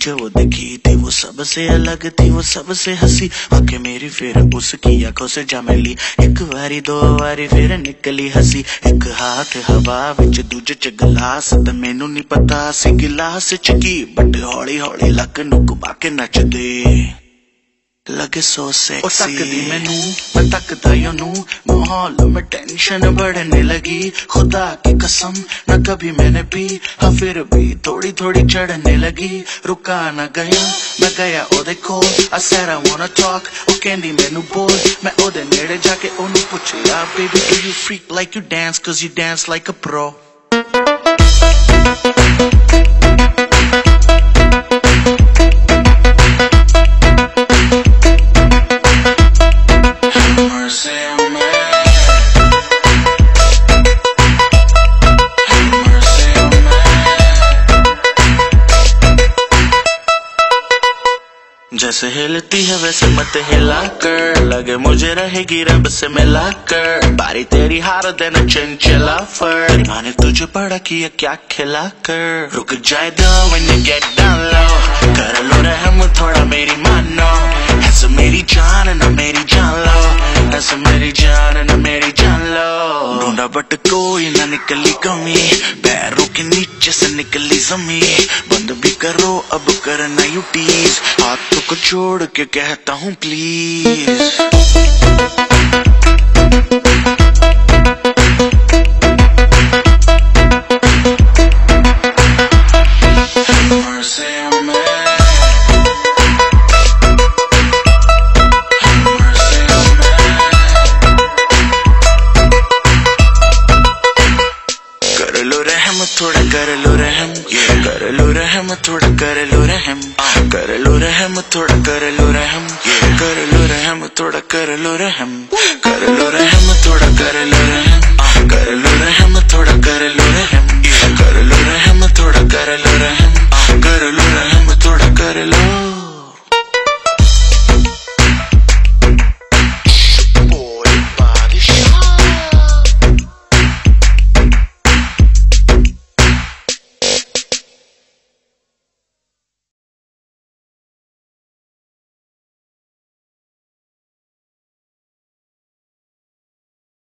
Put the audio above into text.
मुझे वो दिखी थी वो सबसे अलग थी वो सबसे हंसी आके मेरी फिर उसकी आंखों से जा मिली एक बारी दो बारी फिर निकली हंसी एक हाथ हवा विच दूजे च गिलास ते मैनू नहीं पता सी गिलास च की बट हौली हौली लक नु घुमा के नचदे ਲੱਗੇ ਸੋ ਸੈਕਸੀ ਉਹ ਤੱਕਦੀ ਮੈਨੂੰ ਮੈਂ ਤੱਕਦਾ ਯੋ ਨੂੰ ਮਾਹੌਲ ਮੈਂ ਟੈਨਸ਼ਨ ਬੜਨੇ ਲਗੀ। ਖੁਦਾ ਕੀ ਕਸਮ ਨਾ ਕਭੀ ਮੈਨੇ ਪੀ। ਹਾਂ ਫਿਰ ਵੀ ਥੋੜੀ ਥੋੜੀ ਚੜਨੇ ਲਗੀ। ਰੁਕਾ ਨਾ ਗਿਆ ਮੈਂ ਗਿਆ ਉਹਦੇ ਕੋਲ। ਆ ਸੈਡ ਆ ਵਾਂਟ ਟੂ ਟਾਕ ਉਹ ਕਹਿੰਦੀ ਮੈਨੂੰ ਬੋਲ। ਮੈਂ ਉਹਦੇ ਨੇੜੇ ਜਾ ਕੇ ਉਹਨੂੰ ਪੁੱਛਿਆ baby you freak like you dance cause you dance like a pro जैसे हिलती है वैसे मत हिला कर। लगे मुझे रहेगी रब से मिला कर। बारी तेरी हार देना चंचला फर। माँ ने तुझे पड़ा किया क्या खिला कर। रुक जाए दो when you get down low कर लो रहम, थोड़ा मेरी मानो। ऐसे मेरी जान, ना मेरी जान लो। ऐसे मेरी जान, ना मेरी जान लो। ढूंढा बट कोई ना निकली कमी। पैरों के नीचे से निकली जमी बंद भी करो, अब करना यू टीज हाथों को छोड़ के कहता हूँ प्लीज़ थोड़ा कर लो रहम कर लो रहम थोड़ा कर लो रहम कर लो रहम थोड़ा कर लो रहम कर लो रहम थोड़ा कर लो रहम कर लो रहम थोड़ा कर लो रहम कर लो रहम थोड़ा कर लो रहम कर लो रहम थोड़ा कर लो रहम कर लो रहम थोड़ा कर लो